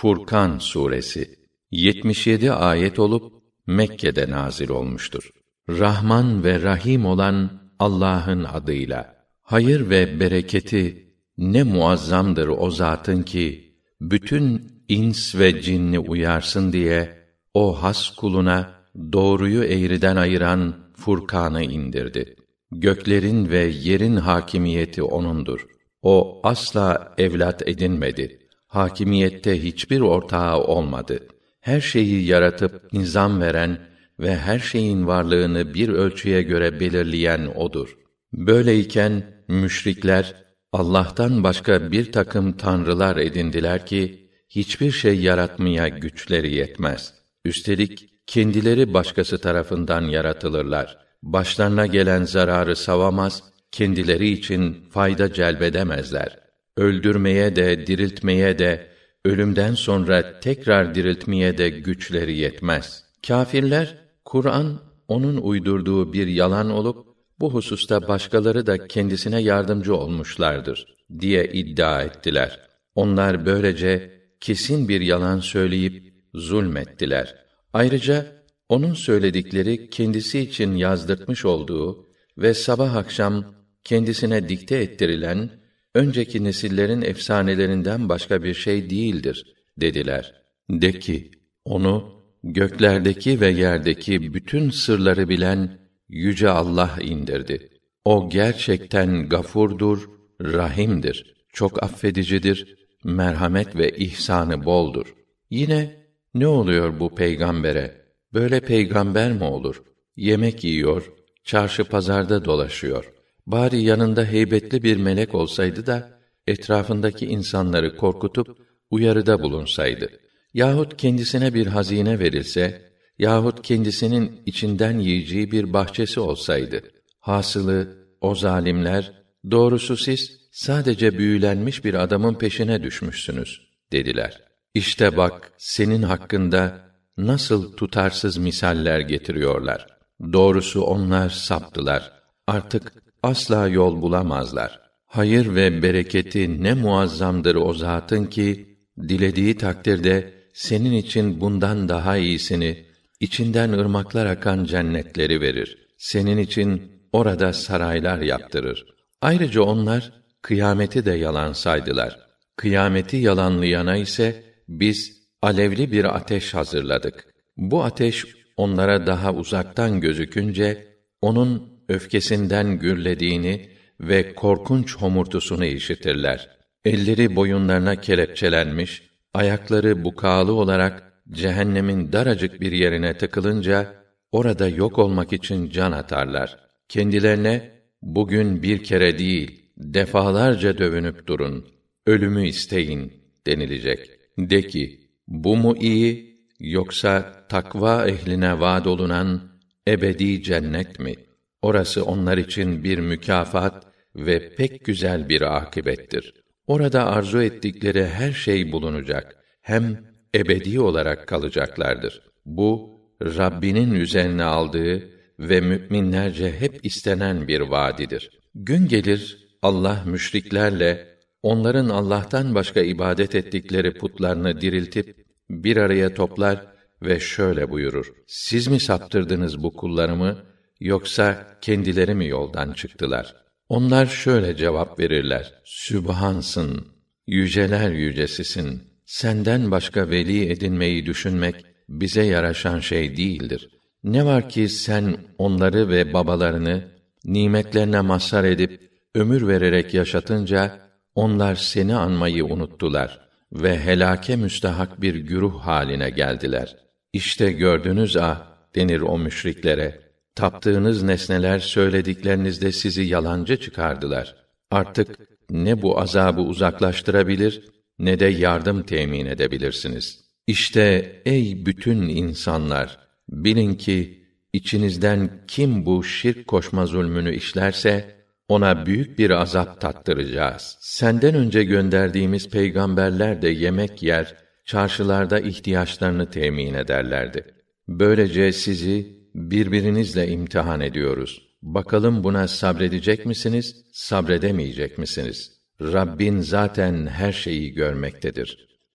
Furkan suresi 77 ayet olup Mekke'de nazil olmuştur. Rahman ve Rahim olan Allah'ın adıyla. Hayır ve bereketi ne muazzamdır o zatın ki bütün ins ve cinni uyarsın diye o has kuluna doğruyu eğriden ayıran Furkan'ı indirdi. Göklerin ve yerin hakimiyeti onundur. O asla evlat edinmedi. Hakimiyette hiçbir ortağı olmadı. Her şeyi yaratıp nizam veren ve her şeyin varlığını bir ölçüye göre belirleyen odur. Böyleyken müşrikler Allah'tan başka bir takım tanrılar edindiler ki hiçbir şey yaratmaya güçleri yetmez. Üstelik kendileri başkası tarafından yaratılırlar. Başlarına gelen zararı savamaz, kendileri için fayda celbedemezler. Öldürmeye de, diriltmeye de, ölümden sonra tekrar diriltmeye de güçleri yetmez. Kâfirler, Kur'an onun uydurduğu bir yalan olup bu hususta başkaları da kendisine yardımcı olmuşlardır diye iddia ettiler. Onlar böylece kesin bir yalan söyleyip zulmettiler. Ayrıca onun söyledikleri kendisi için yazdırtmış olduğu ve sabah akşam kendisine dikte ettirilen önceki nesillerin efsanelerinden başka bir şey değildir dediler. De ki onu göklerdeki ve yerdeki bütün sırları bilen yüce Allah indirdi. O gerçekten gafurdur, rahimdir. Çok affedicidir, merhamet ve ihsanı boldur. Yine ne oluyor bu peygambere? Böyle peygamber mi olur? Yemek yiyor, çarşı pazarda dolaşıyor. Bari yanında heybetli bir melek olsaydı da etrafındaki insanları korkutup uyarıda bulunsaydı. Yahut kendisine bir hazine verilse yahut kendisinin içinden yiyeceği bir bahçesi olsaydı. Hasılı o zalimler doğrusu siz sadece büyülenmiş bir adamın peşine düşmüşsünüz dediler. İşte bak senin hakkında nasıl tutarsız misaller getiriyorlar. Doğrusu onlar saptılar. Artık asla yol bulamazlar. Hayır ve bereketi ne muazzamdır o zatın ki dilediği takdirde senin için bundan daha iyisini içinden ırmaklar akan cennetleri verir. Senin için orada saraylar yaptırır. Ayrıca onlar kıyameti de yalan saydılar. Kıyameti yalanlayana ise biz alevli bir ateş hazırladık. Bu ateş onlara daha uzaktan gözükünce onun öfkesinden gürlediğini ve korkunç homurtusunu işitirler. Elleri boyunlarına kelepçelenmiş, ayakları bukalı olarak cehennemin daracık bir yerine tıkılınca orada yok olmak için can atarlar. Kendilerine bugün bir kere değil defalarca dövünüp durun. Ölümü isteyin denilecek. De ki bu mu iyi yoksa takva ehline vaad olunan ebedi cennet mi? Orası onlar için bir mükafat ve pek güzel bir akibettir. Orada arzu ettikleri her şey bulunacak. Hem ebedi olarak kalacaklardır. Bu Rabbinin üzerine aldığı ve müminlerce hep istenen bir vaadidir. Gün gelir Allah müşriklerle onların Allah'tan başka ibadet ettikleri putlarını diriltip bir araya toplar ve şöyle buyurur: Siz mi saptırdınız bu kullarımı yoksa kendileri mi yoldan çıktılar? Onlar şöyle cevap verirler: Sübhansın, yüceler yücesisin senden başka veli edinmeyi düşünmek bize yaraşan şey değildir. Ne var ki sen onları ve babalarını nimetlerine mazhar edip ömür vererek yaşatınca onlar seni anmayı unuttular ve helake müstahak bir güruh haline geldiler. İşte gördünüz ah denir o müşriklere. Taptığınız nesneler söylediklerinizde sizi yalancı çıkardılar. Artık ne bu azabı uzaklaştırabilir ne de yardım temin edebilirsiniz. İşte ey bütün insanlar, bilin ki içinizden kim bu şirk koşma zulmünü işlerse ona büyük bir azap tattıracağız. Senden önce gönderdiğimiz peygamberler de yemek yer, çarşılarda ihtiyaçlarını temin ederlerdi. Böylece sizi birbirinizle imtihan ediyoruz. Bakalım buna sabredecek misiniz, sabredemeyecek misiniz?' Rabbin zaten her şeyi görmektedir.